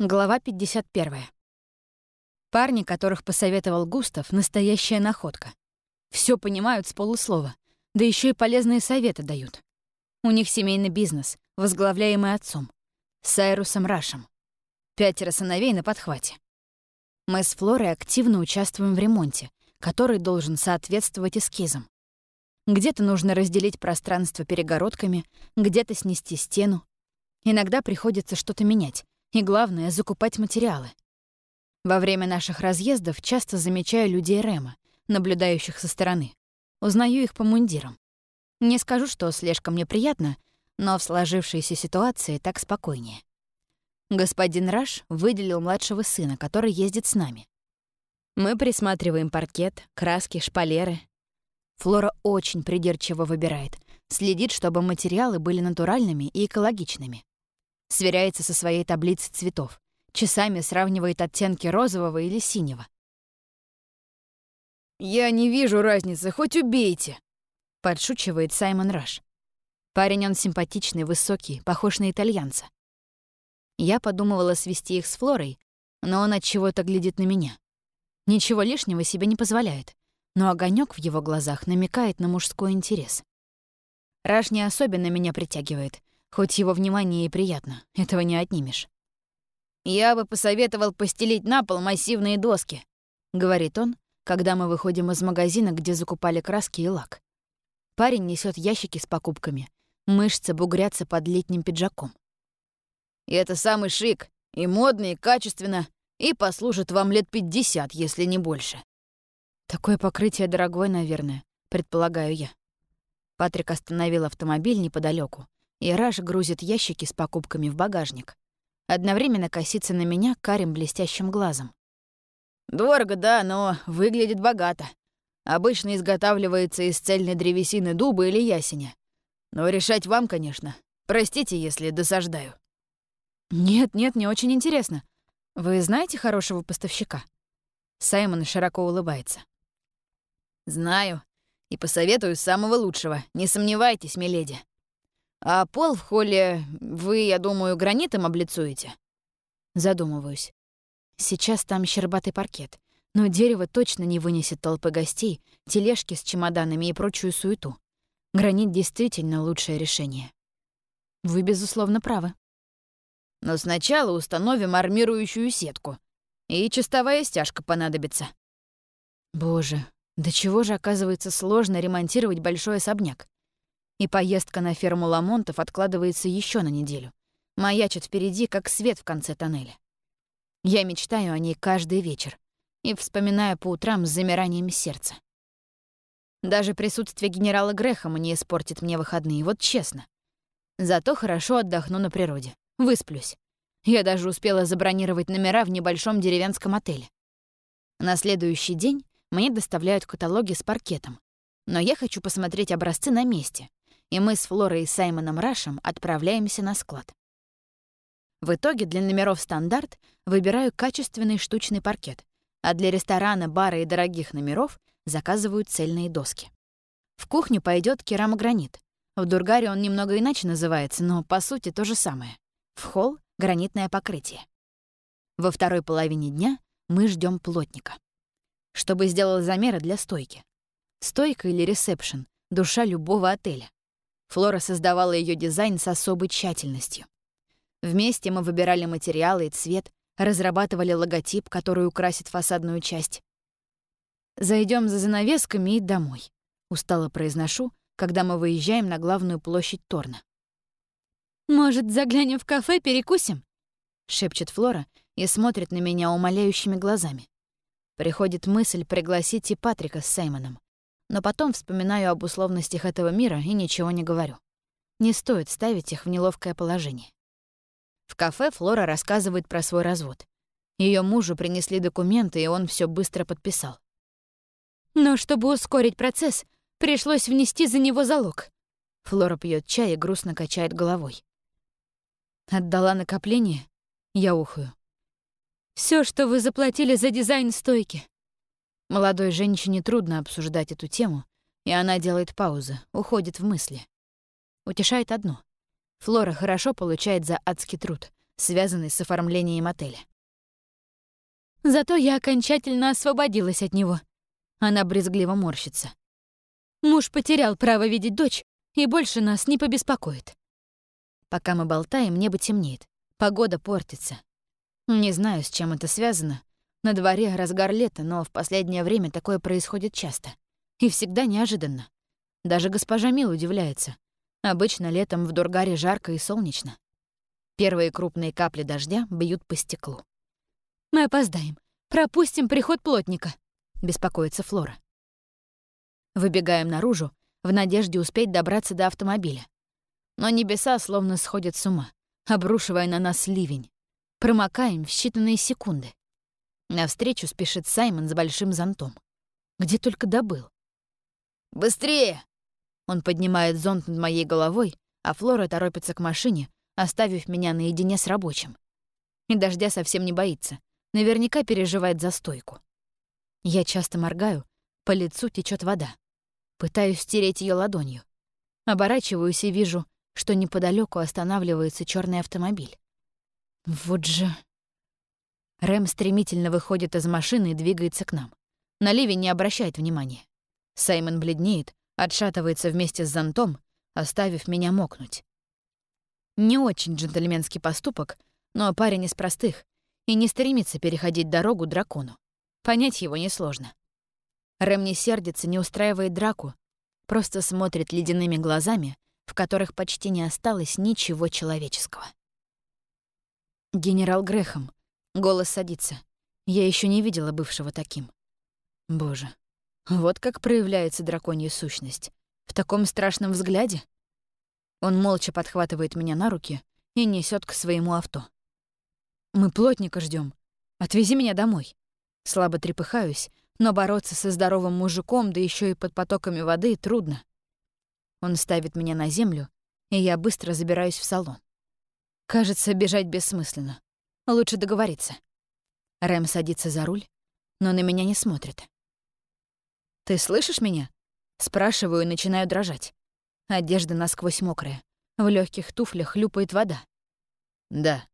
Глава 51. Парни, которых посоветовал Густав, настоящая находка. Все понимают с полуслова, да еще и полезные советы дают. У них семейный бизнес, возглавляемый отцом, Сайрусом Рашем. Пятеро сыновей на подхвате. Мы с Флорой активно участвуем в ремонте, который должен соответствовать эскизам. Где-то нужно разделить пространство перегородками, где-то снести стену. Иногда приходится что-то менять, и главное — закупать материалы. Во время наших разъездов часто замечаю людей Рема, наблюдающих со стороны. Узнаю их по мундирам. Не скажу, что слежка мне приятна, но в сложившейся ситуации так спокойнее. Господин Раш выделил младшего сына, который ездит с нами. Мы присматриваем паркет, краски, шпалеры. Флора очень придирчиво выбирает, следит, чтобы материалы были натуральными и экологичными сверяется со своей таблицей цветов, часами сравнивает оттенки розового или синего. «Я не вижу разницы, хоть убейте!» — подшучивает Саймон Раш. Парень он симпатичный, высокий, похож на итальянца. Я подумывала свести их с Флорой, но он от чего-то глядит на меня. Ничего лишнего себе не позволяет, но огонек в его глазах намекает на мужской интерес. Раш не особенно меня притягивает, Хоть его внимание и приятно, этого не отнимешь. «Я бы посоветовал постелить на пол массивные доски», — говорит он, когда мы выходим из магазина, где закупали краски и лак. Парень несет ящики с покупками. Мышцы бугрятся под летним пиджаком. И это самый шик, и модно, и качественно, и послужит вам лет 50, если не больше. Такое покрытие дорогое, наверное, предполагаю я. Патрик остановил автомобиль неподалеку, и Раш грузит ящики с покупками в багажник. Одновременно косится на меня карим блестящим глазом. «Дорого, да, но выглядит богато. Обычно изготавливается из цельной древесины дуба или ясеня. Но решать вам, конечно. Простите, если досаждаю». «Нет, нет, мне очень интересно. Вы знаете хорошего поставщика?» Саймон широко улыбается. «Знаю. И посоветую самого лучшего. Не сомневайтесь, миледи. А пол в холле вы, я думаю, гранитом облицуете? Задумываюсь. Сейчас там щербатый паркет, но дерево точно не вынесет толпы гостей, тележки с чемоданами и прочую суету. Гранит действительно лучшее решение. Вы, безусловно, правы. Но сначала установим армирующую сетку. И чистовая стяжка понадобится. Боже, до чего же оказывается сложно ремонтировать большой особняк и поездка на ферму Ламонтов откладывается еще на неделю. Маячит впереди, как свет в конце тоннеля. Я мечтаю о ней каждый вечер и вспоминаю по утрам с замиранием сердца. Даже присутствие генерала Грэхэма не испортит мне выходные, вот честно. Зато хорошо отдохну на природе, высплюсь. Я даже успела забронировать номера в небольшом деревенском отеле. На следующий день мне доставляют каталоги с паркетом, но я хочу посмотреть образцы на месте, и мы с Флорой и Саймоном Рашем отправляемся на склад. В итоге для номеров «Стандарт» выбираю качественный штучный паркет, а для ресторана, бара и дорогих номеров заказываю цельные доски. В кухню пойдет керамогранит. В Дургаре он немного иначе называется, но по сути то же самое. В холл — гранитное покрытие. Во второй половине дня мы ждем плотника. Чтобы сделал замеры для стойки. Стойка или ресепшн — душа любого отеля. Флора создавала ее дизайн с особой тщательностью. Вместе мы выбирали материалы и цвет, разрабатывали логотип, который украсит фасадную часть. Зайдем за занавесками и домой», — устало произношу, когда мы выезжаем на главную площадь Торна. «Может, заглянем в кафе, перекусим?» — шепчет Флора и смотрит на меня умоляющими глазами. Приходит мысль пригласить и Патрика с Сеймоном но потом вспоминаю об условностях этого мира и ничего не говорю. Не стоит ставить их в неловкое положение. В кафе Флора рассказывает про свой развод. Ее мужу принесли документы, и он все быстро подписал. Но чтобы ускорить процесс, пришлось внести за него залог. Флора пьет чай и грустно качает головой. Отдала накопление? Я ухаю. Все, что вы заплатили за дизайн стойки. Молодой женщине трудно обсуждать эту тему, и она делает паузу, уходит в мысли. Утешает одно. Флора хорошо получает за адский труд, связанный с оформлением отеля. Зато я окончательно освободилась от него. Она брезгливо морщится. Муж потерял право видеть дочь и больше нас не побеспокоит. Пока мы болтаем, небо темнеет, погода портится. Не знаю, с чем это связано. На дворе разгар лета, но в последнее время такое происходит часто. И всегда неожиданно. Даже госпожа Мил удивляется. Обычно летом в Дургаре жарко и солнечно. Первые крупные капли дождя бьют по стеклу. «Мы опоздаем. Пропустим приход плотника», — беспокоится Флора. Выбегаем наружу, в надежде успеть добраться до автомобиля. Но небеса словно сходят с ума, обрушивая на нас ливень. Промокаем в считанные секунды. Навстречу спешит Саймон с большим зонтом. Где только добыл. «Быстрее!» Он поднимает зонт над моей головой, а Флора торопится к машине, оставив меня наедине с рабочим. И дождя совсем не боится. Наверняка переживает за стойку. Я часто моргаю, по лицу течет вода. Пытаюсь стереть ее ладонью. Оборачиваюсь и вижу, что неподалеку останавливается черный автомобиль. Вот же... Рэм стремительно выходит из машины и двигается к нам. На ливень не обращает внимания. Саймон бледнеет, отшатывается вместе с зонтом, оставив меня мокнуть. Не очень джентльменский поступок, но парень из простых и не стремится переходить дорогу дракону. Понять его несложно. Рэм не сердится, не устраивает драку, просто смотрит ледяными глазами, в которых почти не осталось ничего человеческого. «Генерал Грехом», — голос садится. Я еще не видела бывшего таким. Боже, вот как проявляется драконья сущность. В таком страшном взгляде. Он молча подхватывает меня на руки и несет к своему авто. «Мы плотника ждем. Отвези меня домой». Слабо трепыхаюсь, но бороться со здоровым мужиком, да еще и под потоками воды, трудно. Он ставит меня на землю, и я быстро забираюсь в салон. Кажется, бежать бессмысленно. Лучше договориться. Рэм садится за руль, но на меня не смотрит. «Ты слышишь меня?» Спрашиваю и начинаю дрожать. Одежда насквозь мокрая. В легких туфлях хлюпает вода. «Да».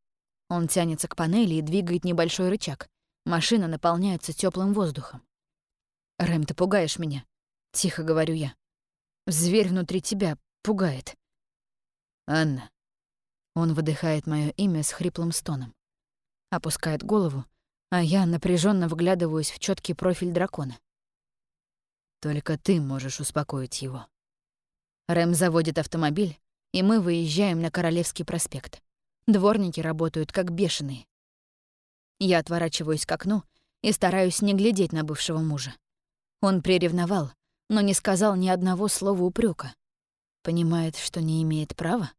Он тянется к панели и двигает небольшой рычаг. Машина наполняется теплым воздухом. «Рэм, ты пугаешь меня», — тихо говорю я. «Зверь внутри тебя пугает». «Анна». Он выдыхает мое имя с хриплым стоном. Опускает голову, а я напряженно вглядываюсь в четкий профиль дракона. Только ты можешь успокоить его. Рэм заводит автомобиль, и мы выезжаем на Королевский проспект. Дворники работают как бешеные. Я отворачиваюсь к окну и стараюсь не глядеть на бывшего мужа. Он приревновал, но не сказал ни одного слова упрека. Понимает, что не имеет права?